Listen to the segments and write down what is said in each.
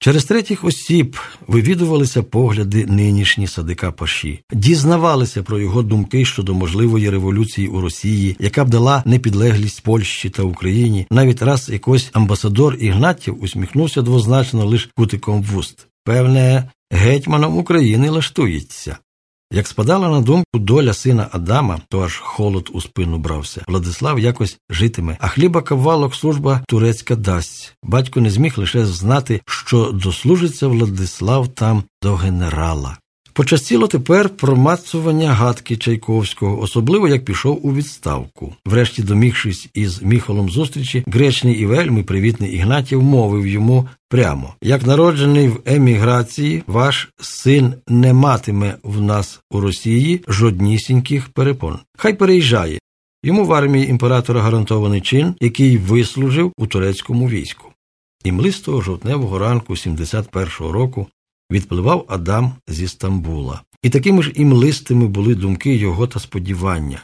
Через третіх осіб вивідувалися погляди нинішні садика Паші, дізнавалися про його думки щодо можливої революції у Росії, яка б дала непідлеглість Польщі та Україні. Навіть раз якось амбасадор Ігнатів усміхнувся двозначно лише кутиком вуст. Певне, гетьманом України лаштується. Як спадала на думку доля сина Адама, то аж холод у спину брався. Владислав якось житиме, а хліба кавалок служба турецька дасть. Батько не зміг лише знати, що дослужиться Владислав там до генерала. Почастіло тепер промацування гадки Чайковського, особливо як пішов у відставку. Врешті, домігшись із Міхолом зустрічі, гречний і вельми привітний Ігнатів мовив йому прямо: як народжений в еміграції, ваш син не матиме в нас у Росії жоднісіньких перепон. Хай переїжджає. Йому в армії імператора гарантований чин, який вислужив у турецькому війську. І млистого жовтневого ранку 71-го року відпливав Адам зі Стамбула. І такими ж імлистими були думки його та сподівання,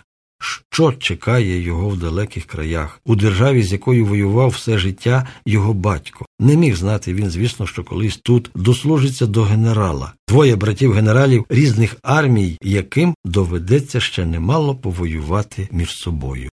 що чекає його в далеких краях, у державі, з якою воював все життя його батько. Не міг знати він, звісно, що колись тут дослужиться до генерала, двоє братів генералів різних армій, яким доведеться ще немало повоювати між собою.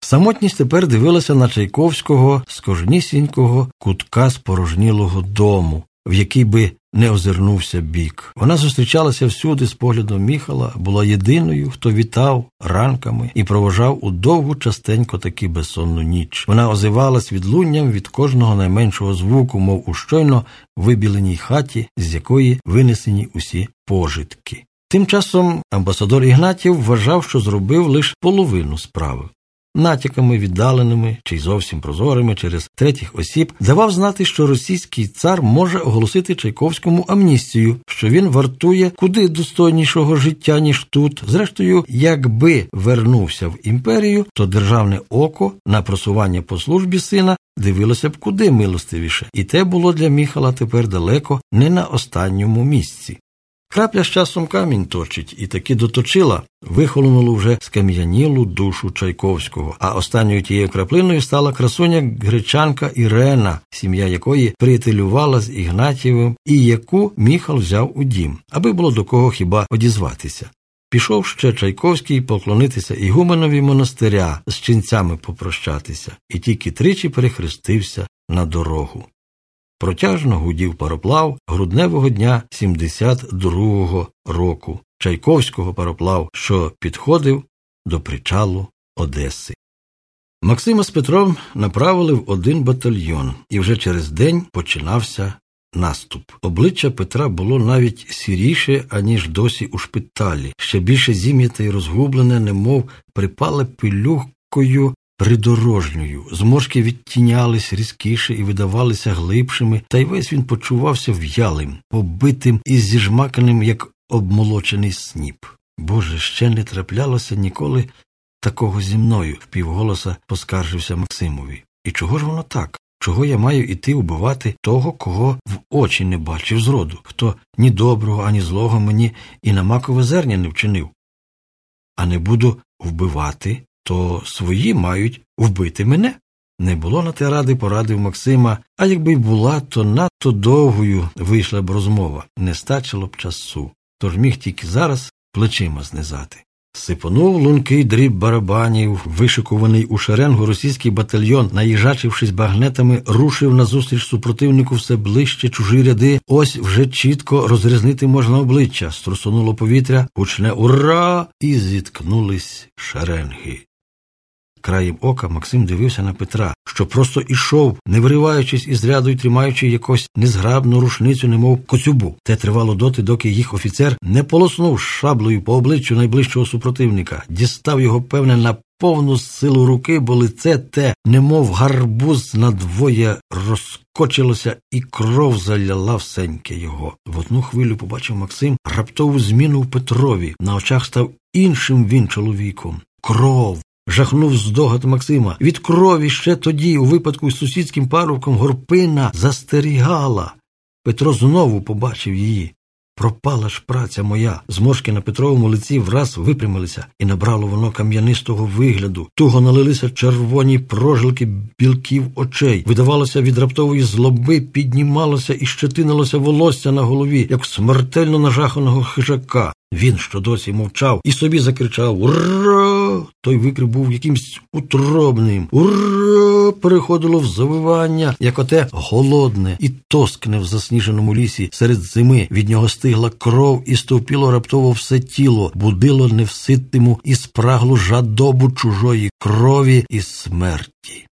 Самотність тепер дивилася на Чайковського з кожнісінького кутка спорожнілого дому, в який би не озирнувся бік. Вона зустрічалася всюди з поглядом Міхала, була єдиною, хто вітав ранками і провожав у довгу частенько таки безсонну ніч. Вона озивалась відлунням від кожного найменшого звуку, мов у щойно вибіленій хаті, з якої винесені усі пожитки. Тим часом амбасадор Ігнатів вважав, що зробив лише половину справи натяками віддаленими чи зовсім прозорими через третіх осіб, давав знати, що російський цар може оголосити Чайковському амністію, що він вартує куди достойнішого життя, ніж тут. Зрештою, якби вернувся в імперію, то державне око на просування по службі сина дивилося б куди милостивіше, і те було для Міхала тепер далеко не на останньому місці. Крапля з часом камінь точить, і таки доточила, вихолонулу вже скам'янілу душу Чайковського, а останньою тією краплиною стала красуня гречанка Ірена, сім'я якої приятелювала з Ігнатієвим і яку Міхал взяв у дім, аби було до кого хіба одізватися. Пішов ще Чайковський поклонитися Ігуменові монастиря з ченцями попрощатися, і тільки тричі перехрестився на дорогу. Протяжно гудів пароплав грудневого дня 72-го року Чайковського пароплав, що підходив до причалу Одеси. Максима з Петром направили в один батальйон, і вже через день починався наступ. Обличчя Петра було навіть сіріше, аніж досі у шпиталі, ще більше зім'яте і розгублене, немов припале пилюкою придорожньою, зморшки відтінялись різкіше і видавалися глибшими, та й весь він почувався в'ялим, побитим і зіжмаканим, як обмолочений сніп. Боже, ще не траплялося ніколи такого зі мною, впівголоса поскаржився Максимові. І чого ж воно так? Чого я маю іти убивати того, кого в очі не бачив зроду, хто ні доброго, ані злого мені і на макове зерня не вчинив? А не буду вбивати то свої мають вбити мене. Не було на те ради порадив Максима, а якби й була, то надто довгою вийшла б розмова, не стачило б часу, тож міг тільки зараз плечима знизати. Сипонув лункий дріб барабанів, вишикуваний у шеренгу російський батальйон, наїжачившись багнетами, рушив назустріч супротивнику все ближче чужі ряди. Ось вже чітко розрізнити можна обличчя. Струсонуло повітря, гучне ура! І зіткнулись шеренги. Краєм ока Максим дивився на Петра, що просто ішов, не вириваючись із ряду й тримаючи якусь незграбну рушницю, немов коцюбу. Те тривало доти, доки їх офіцер не полоснув шаблею по обличчю найближчого супротивника, дістав його, певне, на повну силу руки, бо лице те, немов гарбуз надвоє розкочилося, і кров заляла всеньке його. В одну хвилю побачив Максим раптову зміну в Петрові. На очах став іншим він чоловіком. Кров жахнув здогад Максима. Від крові ще тоді, у випадку з сусідським парубком, горпина застерігала. Петро знову побачив її. Пропала ж праця моя. Зморшки на Петровому лиці враз випрямилися, і набрало воно кам'янистого вигляду. Туго налилися червоні прожилки білків очей. Видавалося, від раптової злоби піднімалося і щетинилося волосся на голові, як смертельно нажаханого хижака. Він, що досі мовчав, і собі закричав Ура! Той викрик був якимсь утробним. Ура! переходило в завивання, як оте голодне і тоскне в засніженому лісі серед зими. Від нього стигла кров і стовпіло раптово все тіло, будило невситиму і спраглу жадобу чужої крові і смерті.